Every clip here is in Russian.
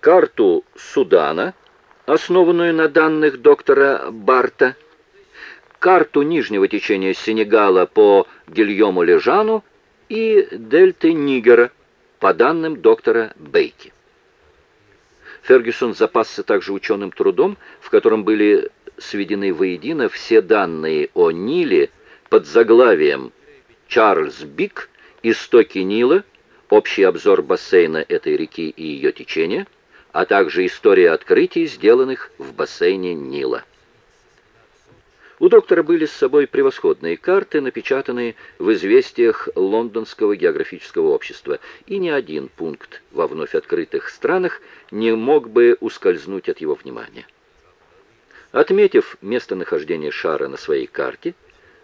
карту Судана, основанную на данных доктора Барта, карту нижнего течения Сенегала по Гильому Лежану и дельты Нигера по данным доктора Бейки. Фергюсон запасся также ученым трудом, в котором были сведены воедино все данные о Ниле под заглавием «Чарльз Бик. Истоки Нила. Общий обзор бассейна этой реки и ее течения», а также история открытий, сделанных в бассейне Нила. У доктора были с собой превосходные карты, напечатанные в известиях Лондонского географического общества, и ни один пункт во вновь открытых странах не мог бы ускользнуть от его внимания. Отметив местонахождение шара на своей карте,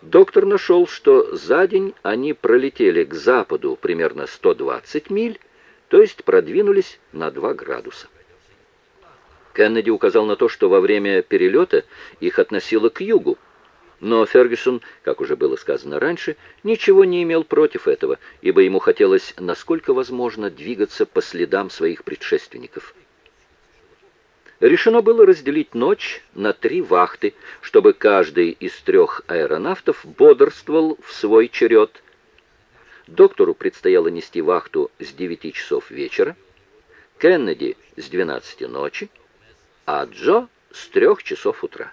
доктор нашел, что за день они пролетели к западу примерно 120 миль, то есть продвинулись на 2 градуса. Кеннеди указал на то, что во время перелета их относило к югу, но Фергюсон, как уже было сказано раньше, ничего не имел против этого, ибо ему хотелось, насколько возможно, двигаться по следам своих предшественников. Решено было разделить ночь на три вахты, чтобы каждый из трех аэронавтов бодрствовал в свой черед. Доктору предстояло нести вахту с 9 часов вечера, Кеннеди с 12 ночи, а Джо с трех часов утра.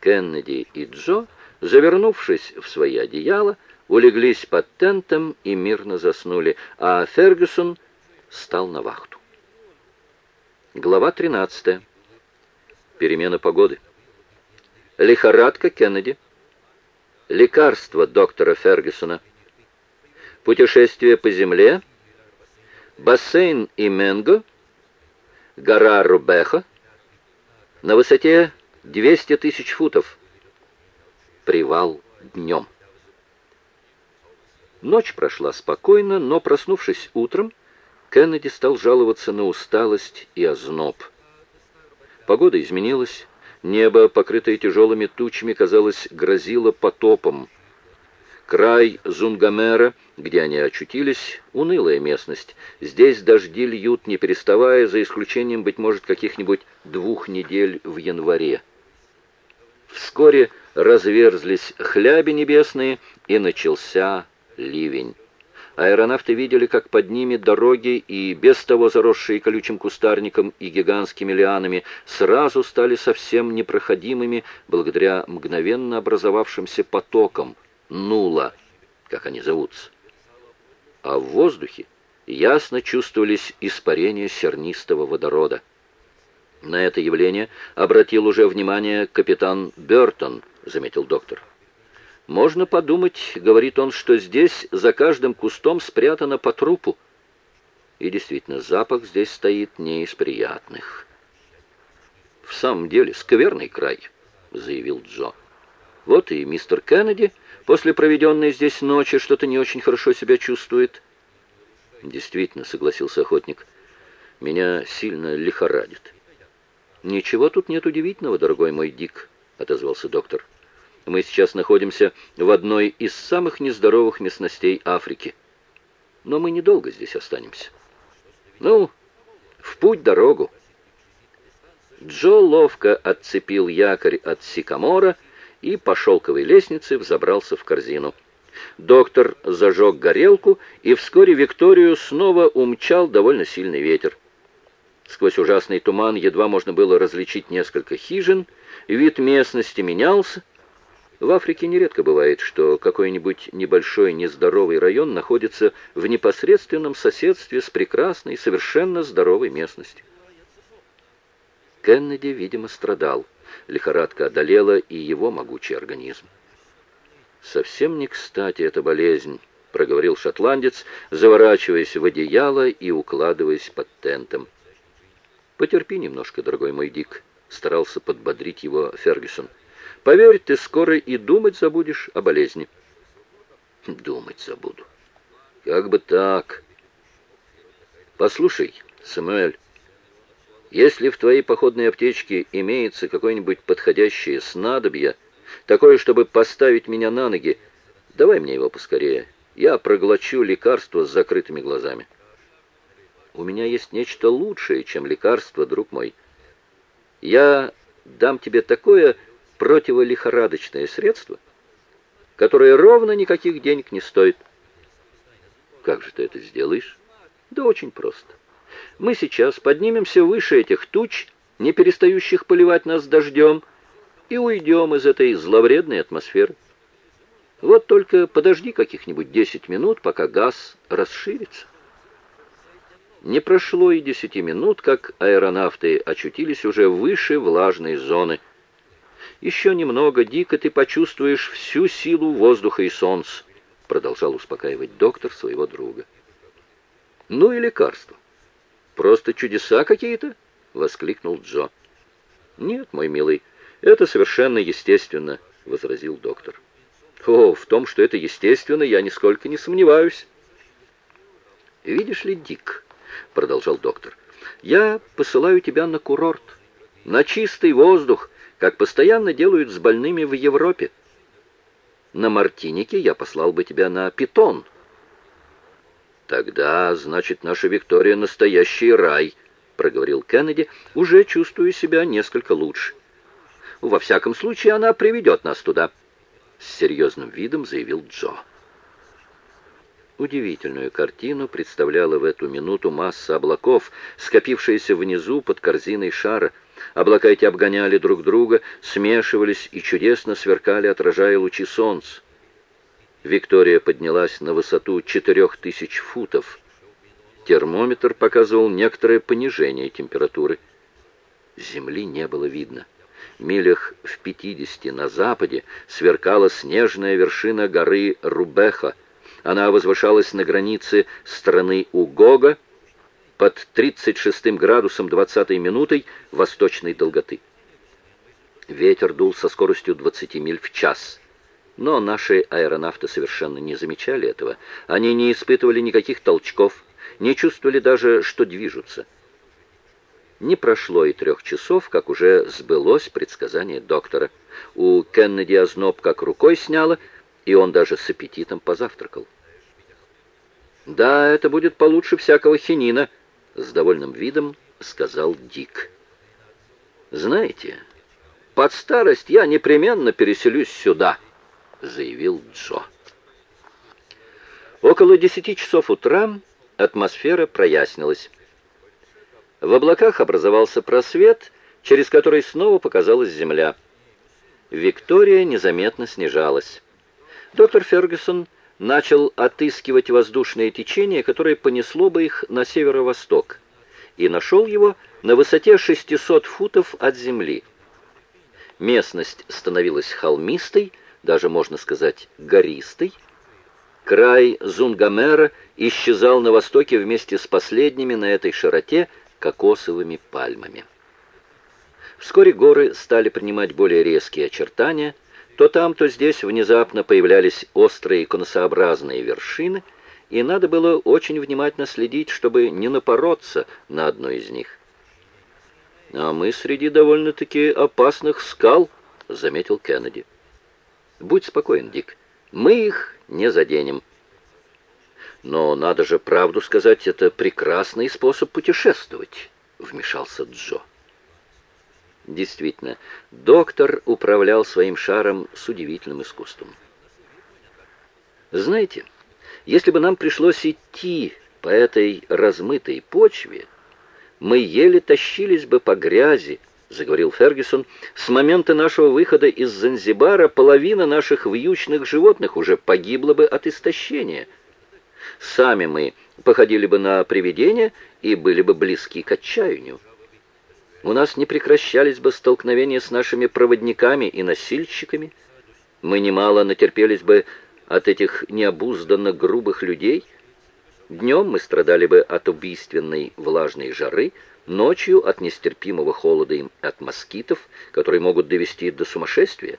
Кеннеди и Джо, завернувшись в свои одеяла, улеглись под тентом и мирно заснули, а Фергюсон стал на вахту. Глава 13. Перемена погоды. Лихорадка Кеннеди. Лекарство доктора Фергюсона. Путешествие по земле. Бассейн и Менго гора Рубеха, на высоте 200 тысяч футов. Привал днем. Ночь прошла спокойно, но, проснувшись утром, Кеннеди стал жаловаться на усталость и озноб. Погода изменилась, небо, покрытое тяжелыми тучами, казалось, грозило потопом. Край Зунгамера, где они очутились, унылая местность. Здесь дожди льют, не переставая, за исключением, быть может, каких-нибудь двух недель в январе. Вскоре разверзлись хляби небесные, и начался ливень. Аэронавты видели, как под ними дороги и без того заросшие колючим кустарником и гигантскими лианами сразу стали совсем непроходимыми благодаря мгновенно образовавшимся потокам, нула, как они зовутся. А в воздухе ясно чувствовались испарения сернистого водорода. На это явление обратил уже внимание капитан Бертон, заметил доктор. «Можно подумать, — говорит он, — что здесь за каждым кустом спрятано по трупу. И действительно, запах здесь стоит не из приятных. «В самом деле, скверный край», — заявил Джо. «Вот и мистер Кеннеди После проведенной здесь ночи что-то не очень хорошо себя чувствует. Действительно, согласился охотник. Меня сильно лихорадит. Ничего тут нет удивительного, дорогой мой Дик, отозвался доктор. Мы сейчас находимся в одной из самых нездоровых местностей Африки. Но мы недолго здесь останемся. Ну, в путь дорогу. Джо ловко отцепил якорь от сикамора и по шелковой лестнице взобрался в корзину. Доктор зажег горелку, и вскоре Викторию снова умчал довольно сильный ветер. Сквозь ужасный туман едва можно было различить несколько хижин, вид местности менялся. В Африке нередко бывает, что какой-нибудь небольшой нездоровый район находится в непосредственном соседстве с прекрасной, совершенно здоровой местностью. Кеннеди, видимо, страдал лихорадка одолела и его могучий организм. «Совсем не кстати эта болезнь», — проговорил шотландец, заворачиваясь в одеяло и укладываясь под тентом. «Потерпи немножко, дорогой мой Дик», — старался подбодрить его Фергюсон. «Поверь, ты скоро и думать забудешь о болезни». «Думать забуду. Как бы так...» «Послушай, Самуэль, если в твоей походной аптечке имеется какое-нибудь подходящее снадобье, такое, чтобы поставить меня на ноги, давай мне его поскорее. Я проглочу лекарство с закрытыми глазами. у меня есть нечто лучшее, чем лекарство, друг мой. Я дам тебе такое противолихорадочное средство, которое ровно никаких денег не стоит. Как же ты это сделаешь? Да очень просто. Мы сейчас поднимемся выше этих туч, не перестающих поливать нас дождем, и уйдем из этой зловредной атмосферы. Вот только подожди каких-нибудь десять минут, пока газ расширится. Не прошло и десяти минут, как аэронавты очутились уже выше влажной зоны. «Еще немного, Дико, ты почувствуешь всю силу воздуха и солнца», продолжал успокаивать доктор своего друга. «Ну и лекарство. Просто чудеса какие-то?» — воскликнул Джо. «Нет, мой милый, это совершенно естественно», — возразил доктор. «О, в том, что это естественно, я нисколько не сомневаюсь». «Видишь ли, Дик», — продолжал доктор, — «я посылаю тебя на курорт, на чистый воздух, как постоянно делают с больными в Европе. На Мартинике я послал бы тебя на Питон». «Тогда, значит, наша Виктория настоящий рай», — проговорил Кеннеди, уже чувствуя себя несколько лучше. «Во всяком случае, она приведет нас туда», — с серьезным видом заявил Джо. Удивительную картину представляла в эту минуту масса облаков, скопившаяся внизу под корзиной шара. Облака эти обгоняли друг друга, смешивались и чудесно сверкали, отражая лучи солнца. Виктория поднялась на высоту четырех тысяч футов. Термометр показывал некоторое понижение температуры. Земли не было видно. Милях в пятидесяти на западе сверкала снежная вершина горы Рубеха, она возвышалась на границе страны Угога под 36 градусом 20 минутой восточной долготы. Ветер дул со скоростью 20 миль в час. Но наши аэронавты совершенно не замечали этого. Они не испытывали никаких толчков, не чувствовали даже, что движутся. Не прошло и трех часов, как уже сбылось предсказание доктора. У Кеннеди озноб как рукой сняло, и он даже с аппетитом позавтракал. «Да, это будет получше всякого хинина», — с довольным видом сказал Дик. «Знаете, под старость я непременно переселюсь сюда», — заявил Джо. Около десяти часов утра атмосфера прояснилась. В облаках образовался просвет, через который снова показалась земля. Виктория незаметно снижалась. Доктор Фергюсон начал отыскивать воздушное течение, которое понесло бы их на северо-восток, и нашел его на высоте 600 футов от земли. Местность становилась холмистой, даже, можно сказать, гористой. Край Зунгамера исчезал на востоке вместе с последними на этой широте кокосовыми пальмами. Вскоре горы стали принимать более резкие очертания, то там, то здесь внезапно появлялись острые конусообразные вершины, и надо было очень внимательно следить, чтобы не напороться на одну из них. «А мы среди довольно-таки опасных скал», — заметил Кеннеди. «Будь спокоен, Дик, мы их не заденем». «Но надо же правду сказать, это прекрасный способ путешествовать», — вмешался Джо. Действительно, доктор управлял своим шаром с удивительным искусством. Знаете, если бы нам пришлось идти по этой размытой почве, мы еле тащились бы по грязи, заговорил Фергюсон. С момента нашего выхода из Занзибара половина наших вьючных животных уже погибла бы от истощения. Сами мы походили бы на привидения и были бы близки к отчаянию у нас не прекращались бы столкновения с нашими проводниками и носильщиками, мы немало натерпелись бы от этих необузданно грубых людей, днем мы страдали бы от убийственной влажной жары, ночью от нестерпимого холода и от москитов, которые могут довести до сумасшествия.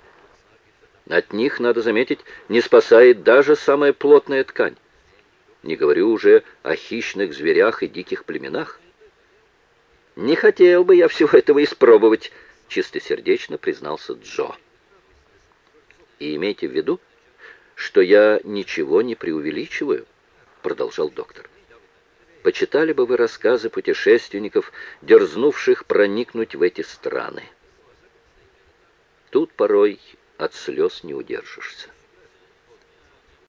От них, надо заметить, не спасает даже самая плотная ткань. Не говорю уже о хищных зверях и диких племенах. «Не хотел бы я всего этого испробовать», — чистосердечно признался Джо. «И имейте в виду, что я ничего не преувеличиваю», — продолжал доктор. Почитали бы вы рассказы путешественников, дерзнувших проникнуть в эти страны. Тут порой от слез не удержишься.